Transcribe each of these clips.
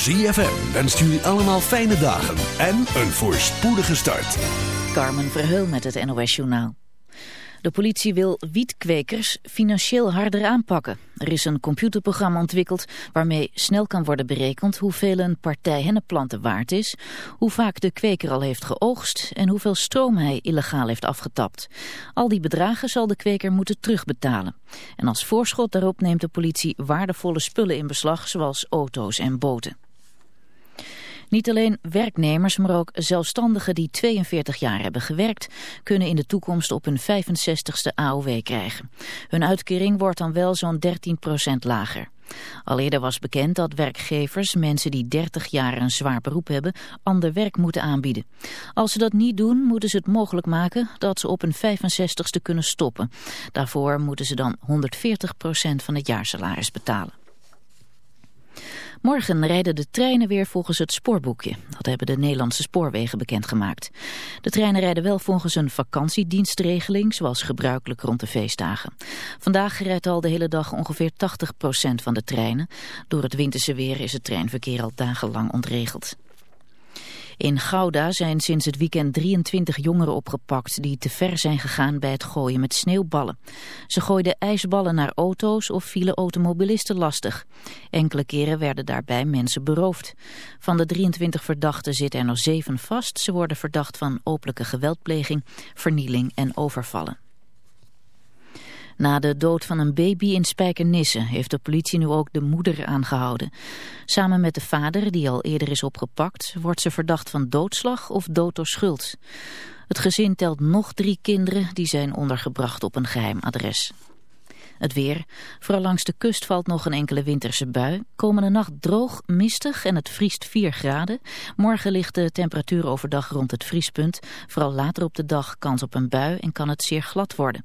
ZFM wenst jullie allemaal fijne dagen en een voorspoedige start. Carmen Verheul met het NOS Journaal. De politie wil wietkwekers financieel harder aanpakken. Er is een computerprogramma ontwikkeld waarmee snel kan worden berekend hoeveel een partij hennepplanten waard is, hoe vaak de kweker al heeft geoogst en hoeveel stroom hij illegaal heeft afgetapt. Al die bedragen zal de kweker moeten terugbetalen. En als voorschot daarop neemt de politie waardevolle spullen in beslag zoals auto's en boten. Niet alleen werknemers, maar ook zelfstandigen die 42 jaar hebben gewerkt, kunnen in de toekomst op hun 65ste AOW krijgen. Hun uitkering wordt dan wel zo'n 13% lager. Al eerder was bekend dat werkgevers mensen die 30 jaar een zwaar beroep hebben ander werk moeten aanbieden. Als ze dat niet doen moeten ze het mogelijk maken dat ze op een 65ste kunnen stoppen. Daarvoor moeten ze dan 140% van het jaarsalaris betalen. Morgen rijden de treinen weer volgens het spoorboekje. Dat hebben de Nederlandse spoorwegen bekendgemaakt. De treinen rijden wel volgens een vakantiedienstregeling, zoals gebruikelijk rond de feestdagen. Vandaag rijdt al de hele dag ongeveer 80% van de treinen. Door het winterse weer is het treinverkeer al dagenlang ontregeld. In Gouda zijn sinds het weekend 23 jongeren opgepakt die te ver zijn gegaan bij het gooien met sneeuwballen. Ze gooiden ijsballen naar auto's of vielen automobilisten lastig. Enkele keren werden daarbij mensen beroofd. Van de 23 verdachten zitten er nog zeven vast. Ze worden verdacht van openlijke geweldpleging, vernieling en overvallen. Na de dood van een baby in Spijkenisse heeft de politie nu ook de moeder aangehouden. Samen met de vader, die al eerder is opgepakt, wordt ze verdacht van doodslag of dood door schuld. Het gezin telt nog drie kinderen die zijn ondergebracht op een geheim adres. Het weer. Vooral langs de kust valt nog een enkele winterse bui. Komende nacht droog, mistig en het vriest 4 graden. Morgen ligt de temperatuur overdag rond het vriespunt. Vooral later op de dag kans op een bui en kan het zeer glad worden.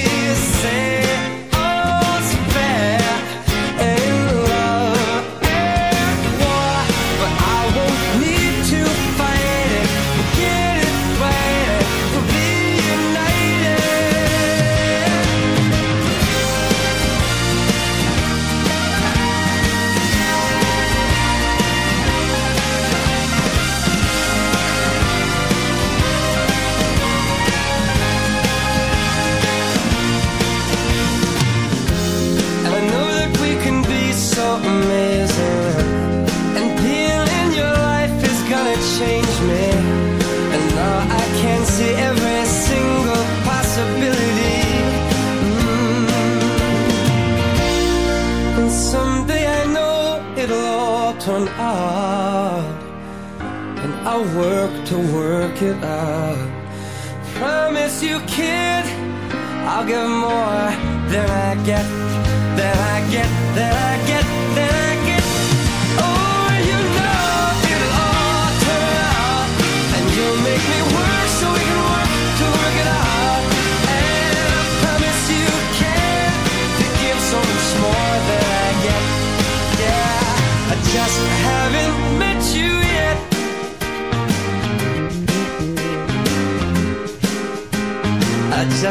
it out.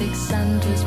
Celtic sun just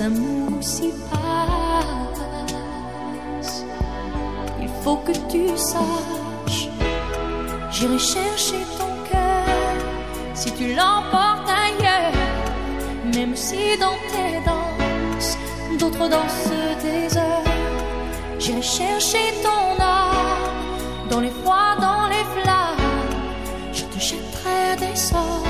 amours s'y passent. Il faut que tu saches, j'irai chercher ton cœur si tu l'emportes ailleurs, même si dans tes danses, d'autres dansent des heures. J'irai chercher ton âme dans les froids, dans les flammes, je te jetterai des sorts.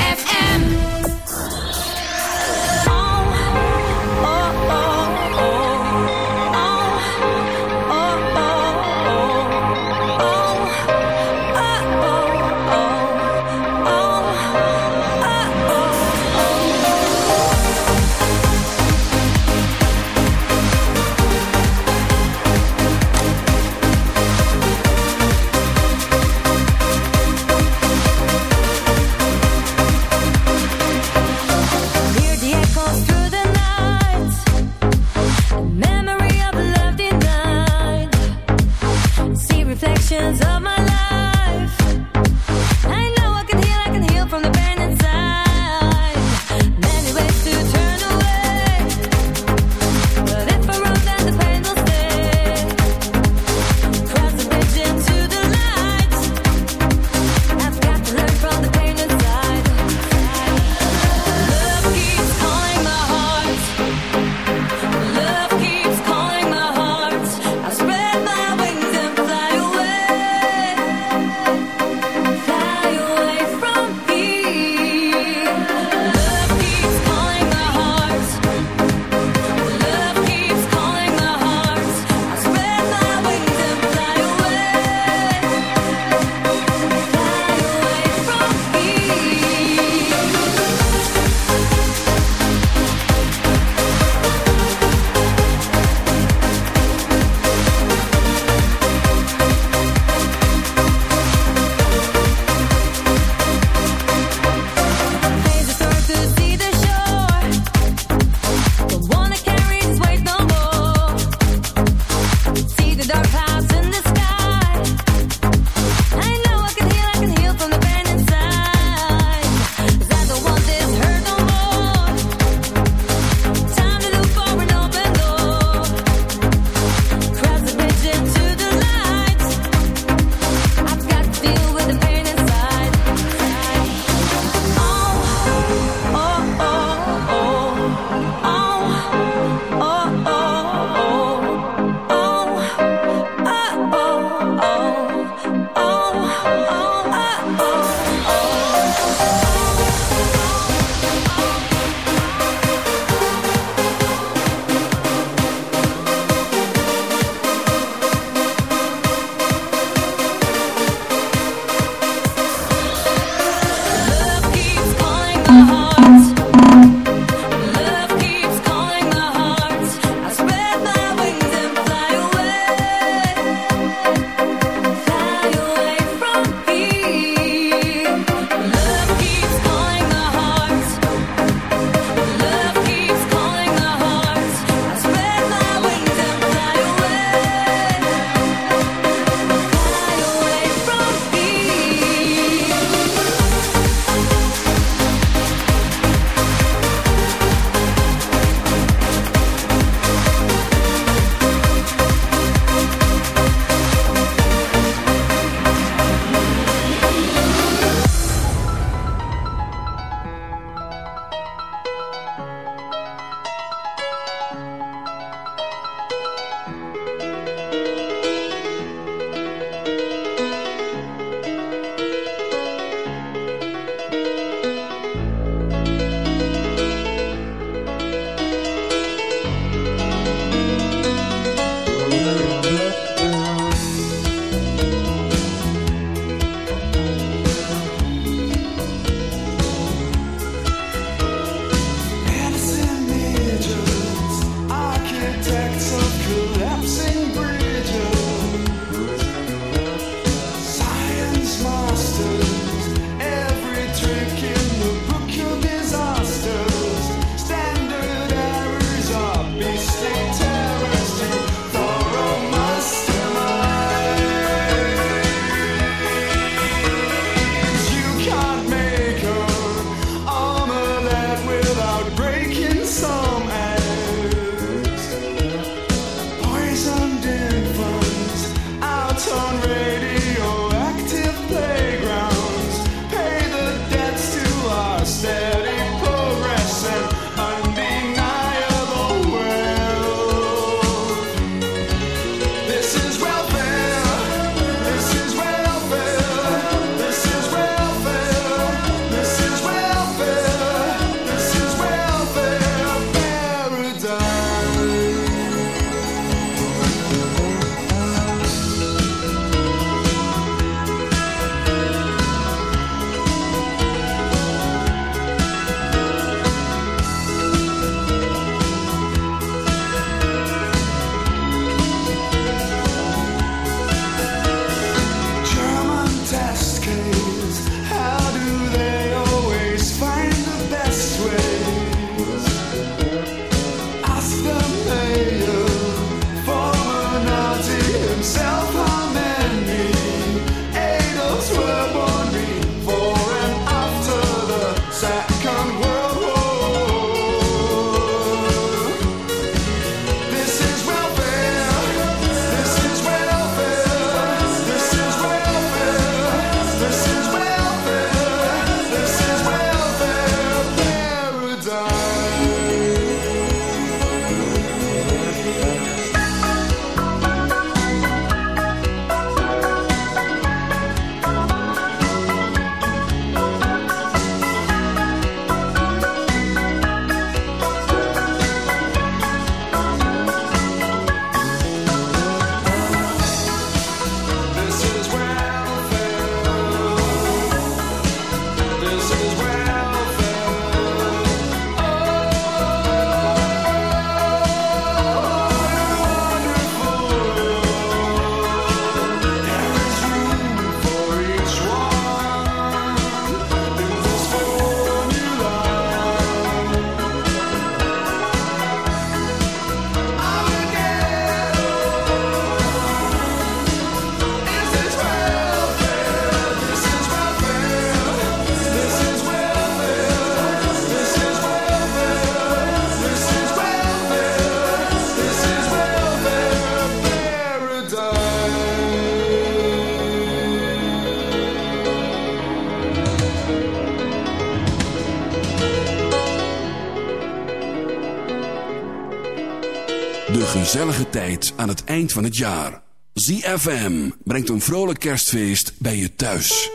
gezellige tijd aan het eind van het jaar. ZFM brengt een vrolijk kerstfeest bij je thuis.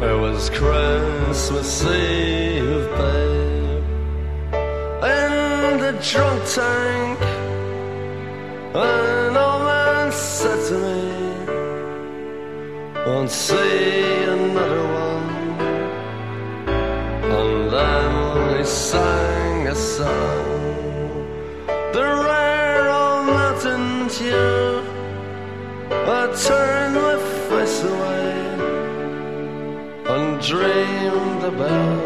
It was Christmas Eve, babe In the drunk tank An old man said to me Won't see another sang a song. The rare old mountain tune. I turned my face away and dreamed about.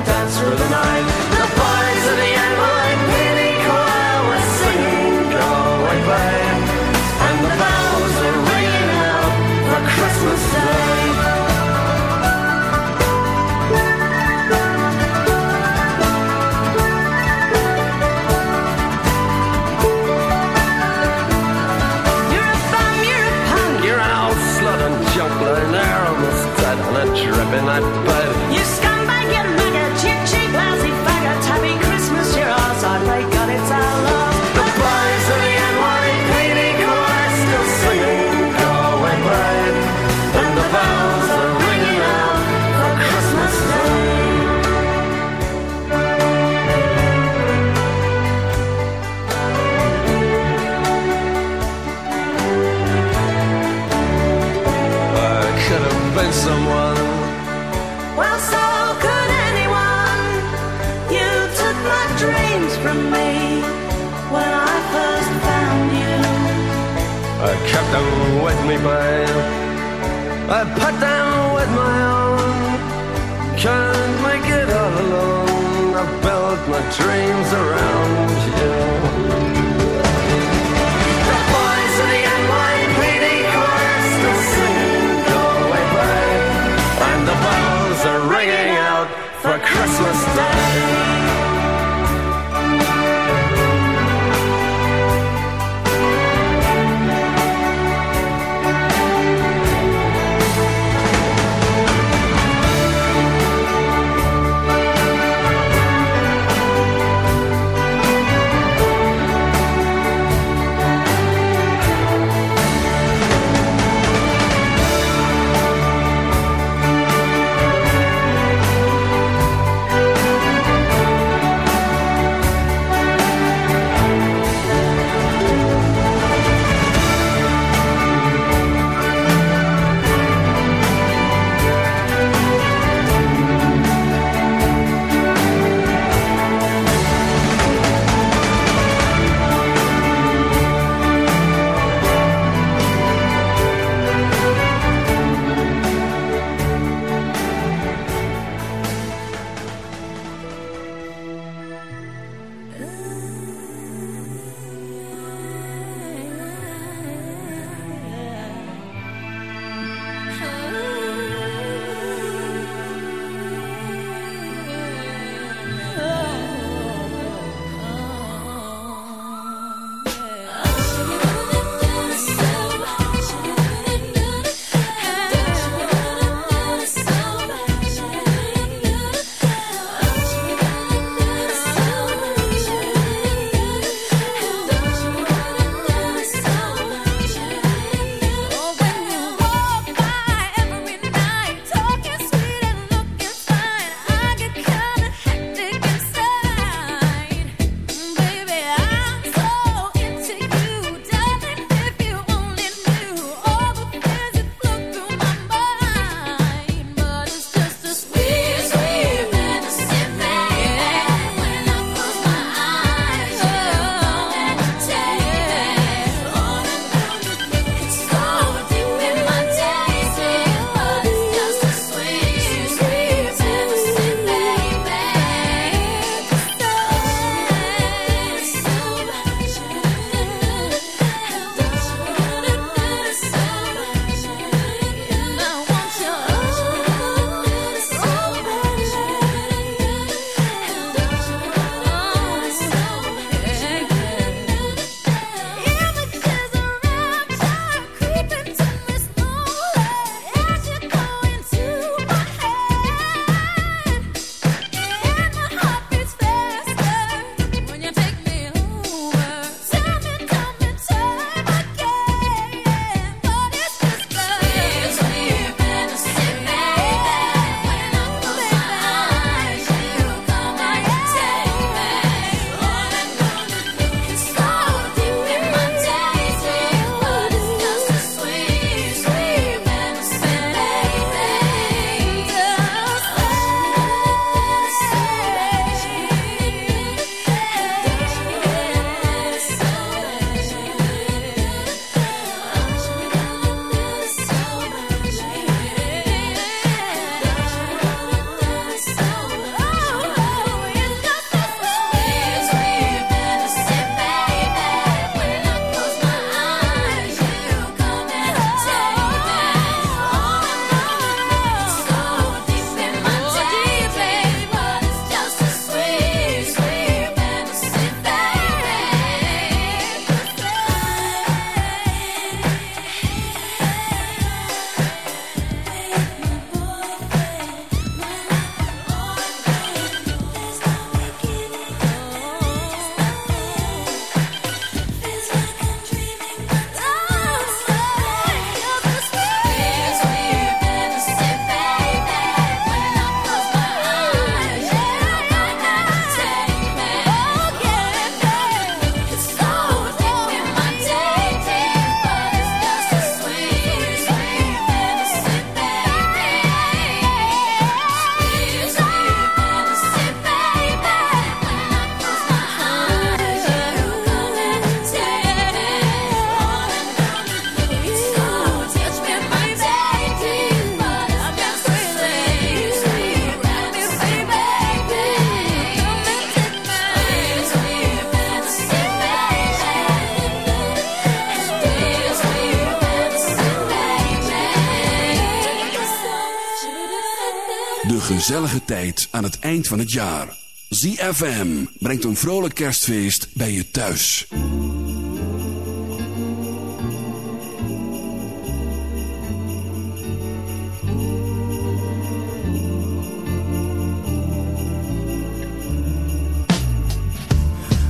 aan het eind van het jaar. ZFM brengt een vrolijk kerstfeest bij je thuis.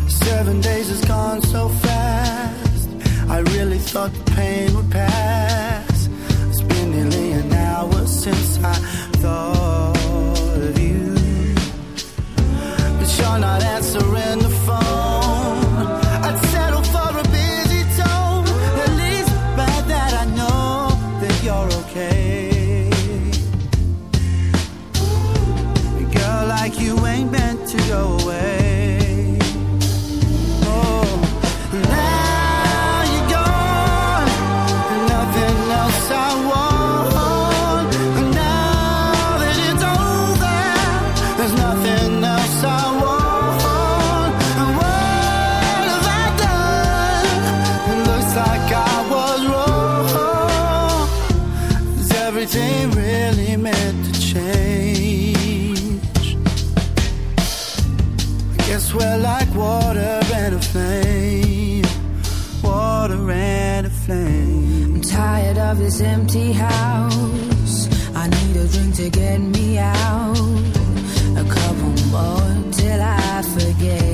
Seven days has gone so fast. I really thought the pain of this empty house. I need a drink to get me out. A couple more till I forget.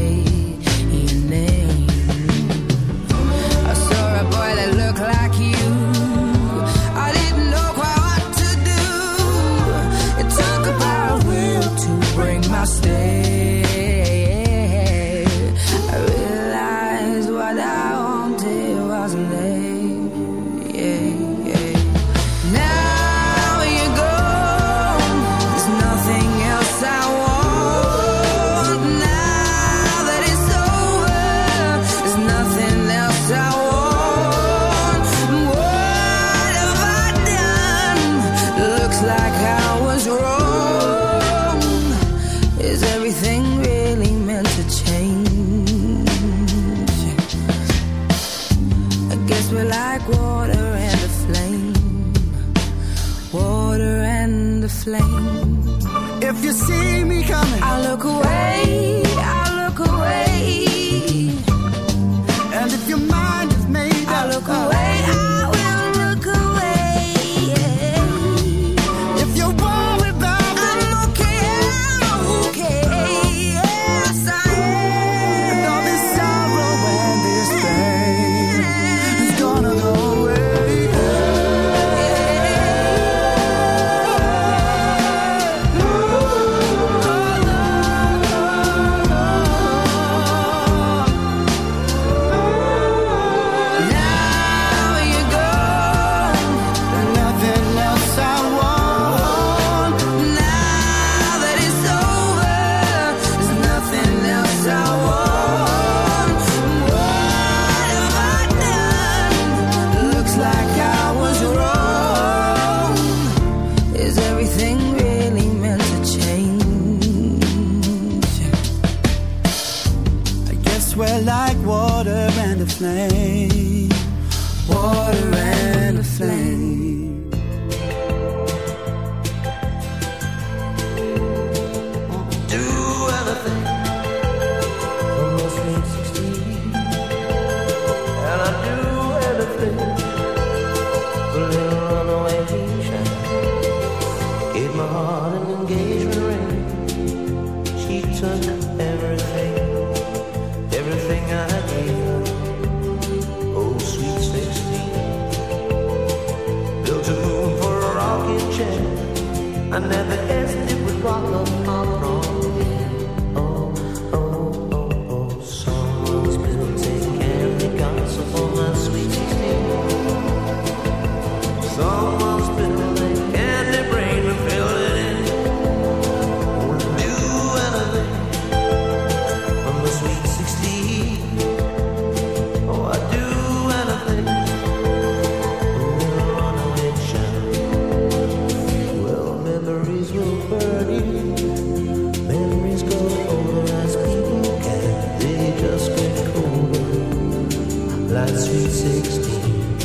like Sweet Sixteen.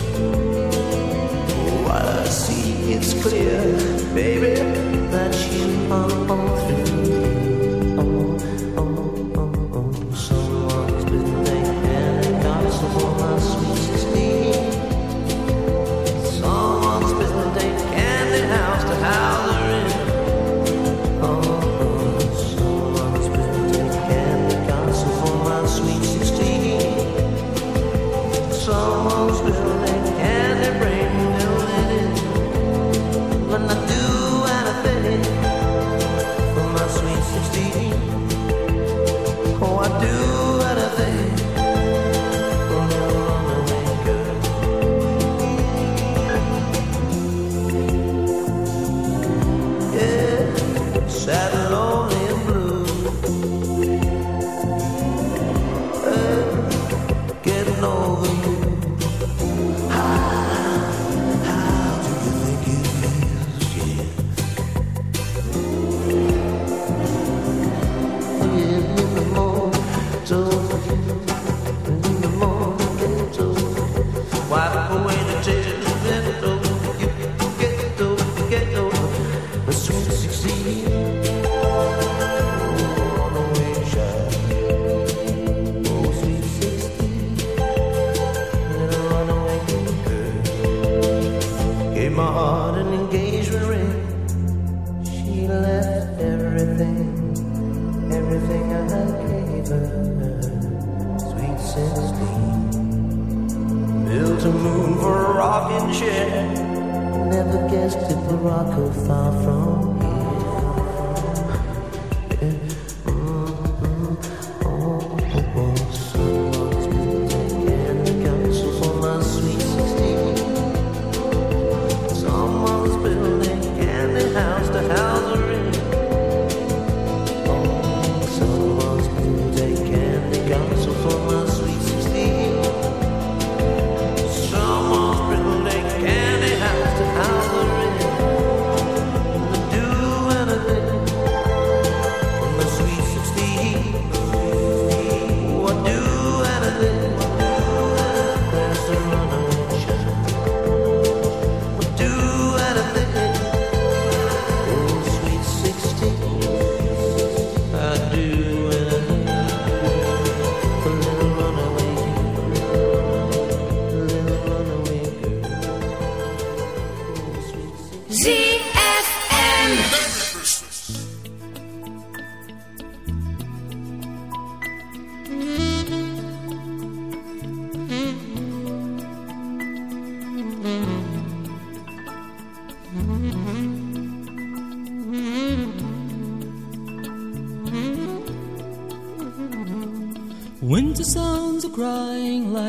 Oh, what I see, it's clear, baby, that you are on.